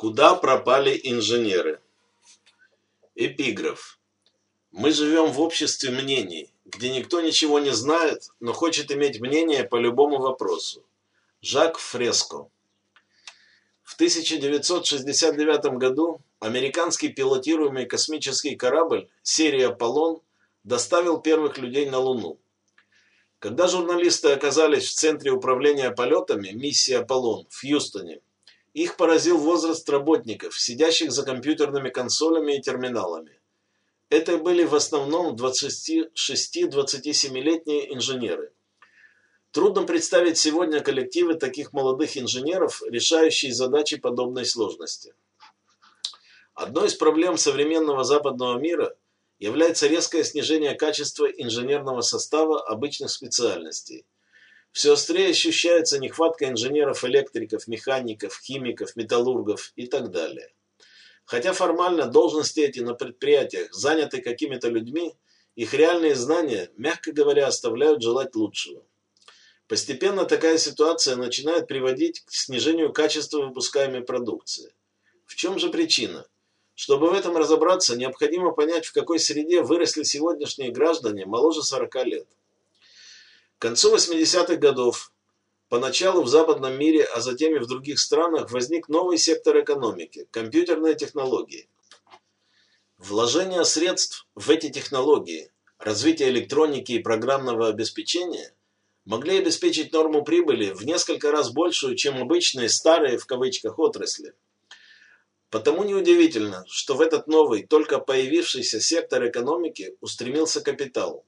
Куда пропали инженеры? Эпиграф. Мы живем в обществе мнений, где никто ничего не знает, но хочет иметь мнение по любому вопросу. Жак Фреско. В 1969 году американский пилотируемый космический корабль серии «Аполлон» доставил первых людей на Луну. Когда журналисты оказались в Центре управления полетами миссии «Аполлон» в Хьюстоне, их поразил возраст работников, сидящих за компьютерными консолями и терминалами. Это были в основном 26-27-летние инженеры. Трудно представить сегодня коллективы таких молодых инженеров, решающие задачи подобной сложности. Одной из проблем современного западного мира является резкое снижение качества инженерного состава обычных специальностей. Все острее ощущается нехватка инженеров, электриков, механиков, химиков, металлургов и так далее. Хотя формально должности эти на предприятиях заняты какими-то людьми, их реальные знания, мягко говоря, оставляют желать лучшего. Постепенно такая ситуация начинает приводить к снижению качества выпускаемой продукции. В чем же причина? Чтобы в этом разобраться, необходимо понять, в какой среде выросли сегодняшние граждане моложе 40 лет. К концу 80-х годов поначалу в западном мире, а затем и в других странах возник новый сектор экономики – компьютерные технологии. Вложение средств в эти технологии, развитие электроники и программного обеспечения могли обеспечить норму прибыли в несколько раз большую, чем обычные «старые» в кавычках отрасли. Потому неудивительно, что в этот новый, только появившийся сектор экономики устремился капитал.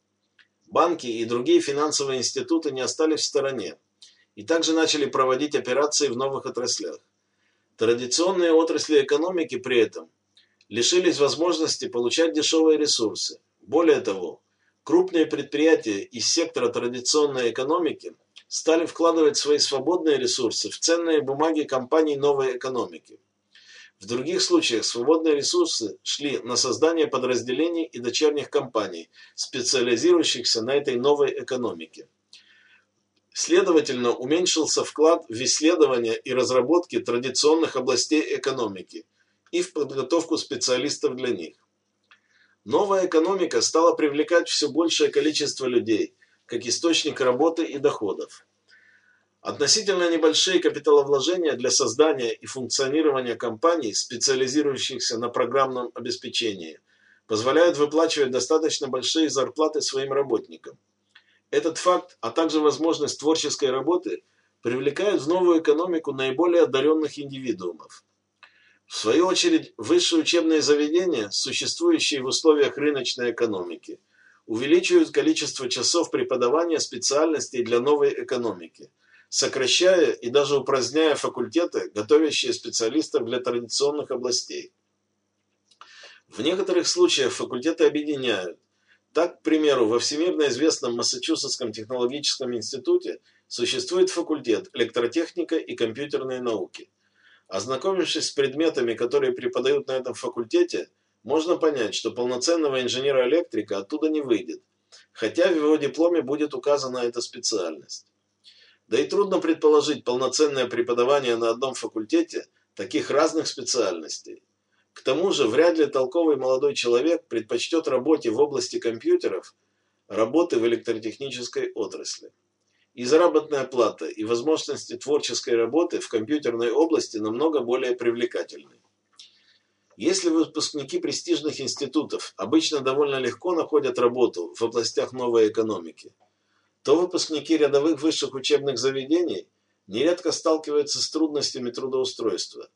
Банки и другие финансовые институты не остались в стороне и также начали проводить операции в новых отраслях. Традиционные отрасли экономики при этом лишились возможности получать дешевые ресурсы. Более того, крупные предприятия из сектора традиционной экономики стали вкладывать свои свободные ресурсы в ценные бумаги компаний новой экономики. В других случаях свободные ресурсы шли на создание подразделений и дочерних компаний, специализирующихся на этой новой экономике. Следовательно, уменьшился вклад в исследования и разработки традиционных областей экономики и в подготовку специалистов для них. Новая экономика стала привлекать все большее количество людей, как источник работы и доходов. Относительно небольшие капиталовложения для создания и функционирования компаний, специализирующихся на программном обеспечении, позволяют выплачивать достаточно большие зарплаты своим работникам. Этот факт, а также возможность творческой работы привлекают в новую экономику наиболее одаренных индивидуумов. В свою очередь, высшие учебные заведения, существующие в условиях рыночной экономики, увеличивают количество часов преподавания специальностей для новой экономики – сокращая и даже упраздняя факультеты, готовящие специалистов для традиционных областей. В некоторых случаях факультеты объединяют. Так, к примеру, во всемирно известном Массачусетском технологическом институте существует факультет электротехника и компьютерные науки. Ознакомившись с предметами, которые преподают на этом факультете, можно понять, что полноценного инженера-электрика оттуда не выйдет, хотя в его дипломе будет указана эта специальность. Да и трудно предположить полноценное преподавание на одном факультете таких разных специальностей. К тому же вряд ли толковый молодой человек предпочтет работе в области компьютеров работы в электротехнической отрасли. И заработная плата, и возможности творческой работы в компьютерной области намного более привлекательны. Если выпускники престижных институтов обычно довольно легко находят работу в областях новой экономики – то выпускники рядовых высших учебных заведений нередко сталкиваются с трудностями трудоустройства.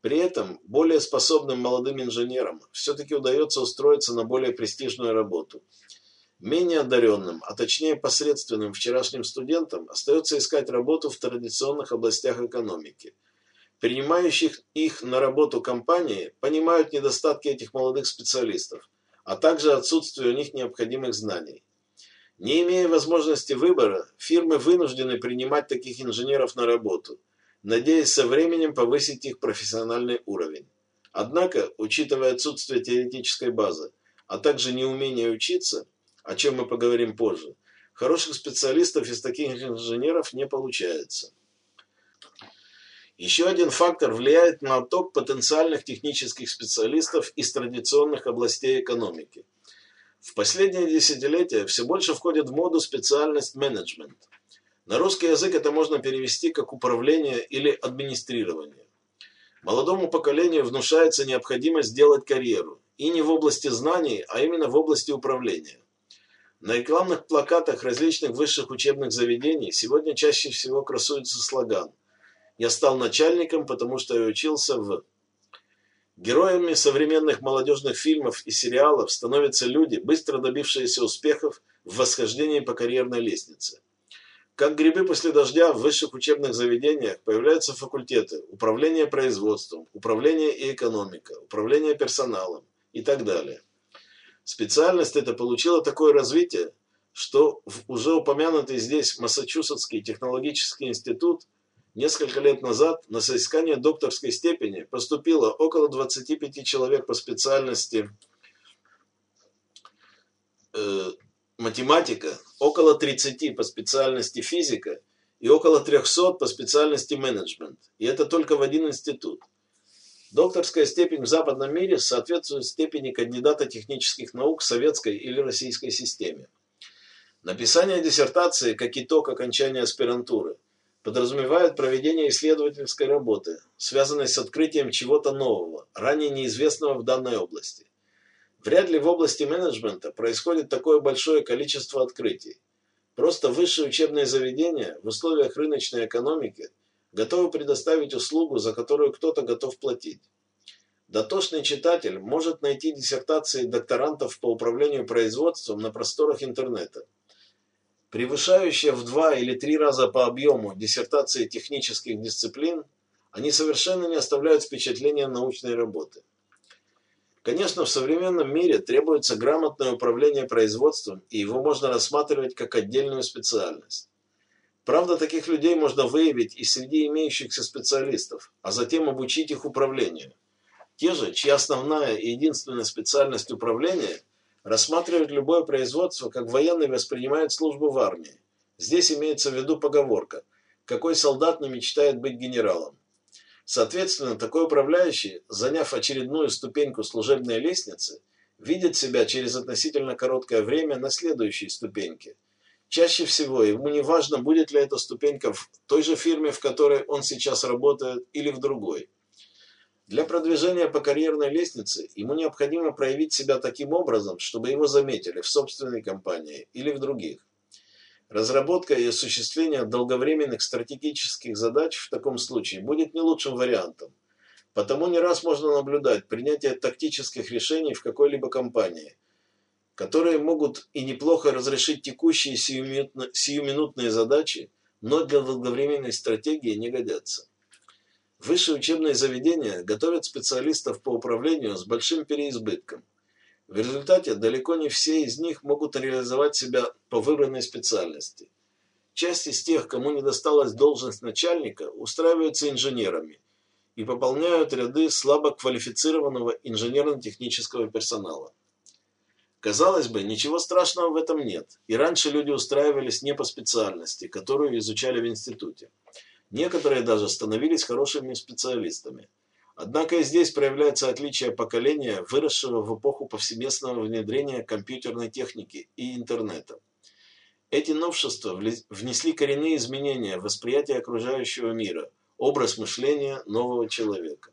При этом более способным молодым инженерам все-таки удается устроиться на более престижную работу. Менее одаренным, а точнее посредственным вчерашним студентам остается искать работу в традиционных областях экономики. Принимающих их на работу компании понимают недостатки этих молодых специалистов, а также отсутствие у них необходимых знаний. Не имея возможности выбора, фирмы вынуждены принимать таких инженеров на работу, надеясь со временем повысить их профессиональный уровень. Однако, учитывая отсутствие теоретической базы, а также неумение учиться, о чем мы поговорим позже, хороших специалистов из таких инженеров не получается. Еще один фактор влияет на отток потенциальных технических специалистов из традиционных областей экономики. В последние десятилетия все больше входит в моду специальность менеджмент. На русский язык это можно перевести как управление или администрирование. Молодому поколению внушается необходимость сделать карьеру, и не в области знаний, а именно в области управления. На рекламных плакатах различных высших учебных заведений сегодня чаще всего красуется слоган «Я стал начальником, потому что я учился в…» Героями современных молодежных фильмов и сериалов становятся люди, быстро добившиеся успехов в восхождении по карьерной лестнице. Как грибы после дождя в высших учебных заведениях появляются факультеты управление производством, управление и экономика, управление персоналом и так далее. Специальность эта получила такое развитие, что в уже упомянутый здесь Массачусетский технологический институт несколько лет назад на соискание докторской степени поступило около 25 человек по специальности э, математика, около 30 по специальности физика и около 300 по специальности менеджмент. И это только в один институт. Докторская степень в западном мире соответствует степени кандидата технических наук в советской или российской системе. Написание диссертации как итог окончания аспирантуры подразумевает проведение исследовательской работы, связанной с открытием чего-то нового, ранее неизвестного в данной области. Вряд ли в области менеджмента происходит такое большое количество открытий. Просто высшие учебные заведения в условиях рыночной экономики готовы предоставить услугу, за которую кто-то готов платить. Дотошный читатель может найти диссертации докторантов по управлению производством на просторах интернета. Превышающие в два или три раза по объему диссертации технических дисциплин, они совершенно не оставляют впечатления научной работы. Конечно, в современном мире требуется грамотное управление производством, и его можно рассматривать как отдельную специальность. Правда, таких людей можно выявить и среди имеющихся специалистов, а затем обучить их управлению. Те же, чья основная и единственная специальность управления, рассматривают любое производство, как военный воспринимает службу в армии. Здесь имеется в виду поговорка «Какой солдат не мечтает быть генералом?». Соответственно, такой управляющий, заняв очередную ступеньку служебной лестницы, видит себя через относительно короткое время на следующей ступеньке. Чаще всего ему не важно, будет ли эта ступенька в той же фирме, в которой он сейчас работает, или в другой. Для продвижения по карьерной лестнице ему необходимо проявить себя таким образом, чтобы его заметили в собственной компании или в других. Разработка и осуществление долговременных стратегических задач в таком случае будет не лучшим вариантом. Потому не раз можно наблюдать принятие тактических решений в какой-либо компании, которые могут и неплохо разрешить текущие сиюминутные задачи, но для долговременной стратегии не годятся. Высшие учебные заведения готовят специалистов по управлению с большим переизбытком – в результате далеко не все из них могут реализовать себя по выбранной специальности. Часть из тех, кому не досталась должность начальника, устраиваются инженерами и пополняют ряды слабо квалифицированного инженерно-технического персонала. Казалось бы, ничего страшного в этом нет, и раньше люди устраивались не по специальности, которую изучали в институте. Некоторые даже становились хорошими специалистами – Однако и здесь проявляется отличие поколения, выросшего в эпоху повсеместного внедрения компьютерной техники и интернета. Эти новшества внесли коренные изменения в восприятие окружающего мира, образ мышления нового человека.